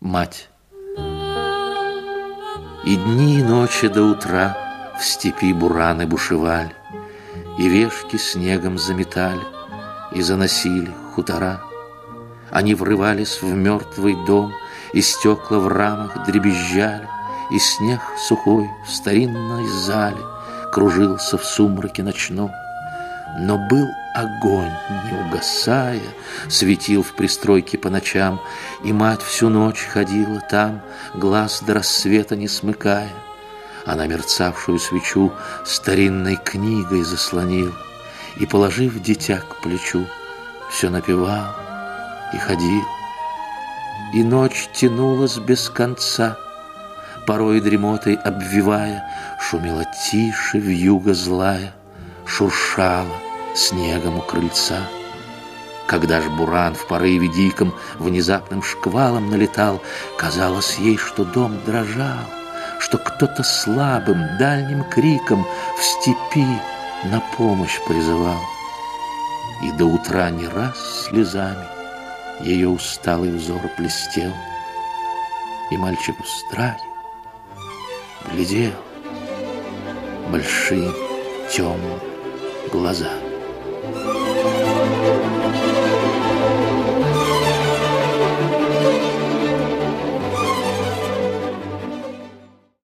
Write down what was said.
Мать. И дни, и ночи до утра В степи бураны бушевали, И вешки снегом заметали, И заносили хутора. Они врывались в мертвый дом, И стекла в рамах дребезжали, И снег сухой в старинной зале Кружился в сумраке ночном. Но был огонь, не угасая, Светил в пристройке по ночам, И мать всю ночь ходила там, Глаз до рассвета не смыкая. Она мерцавшую свечу Старинной книгой заслонила, И, положив дитя к плечу, Все напевал и ходил. И ночь тянулась без конца, Порой дремотой обвивая, Шумела тише вьюга злая, Шуршала снегом у крыльца. Когда ж буран в порыве диком Внезапным шквалом налетал, Казалось ей, что дом дрожал, Что кто-то слабым дальним криком В степи на помощь призывал. И до утра не раз слезами Ее усталый взор блестел, И мальчик в страхе глядел Большим темным глаза.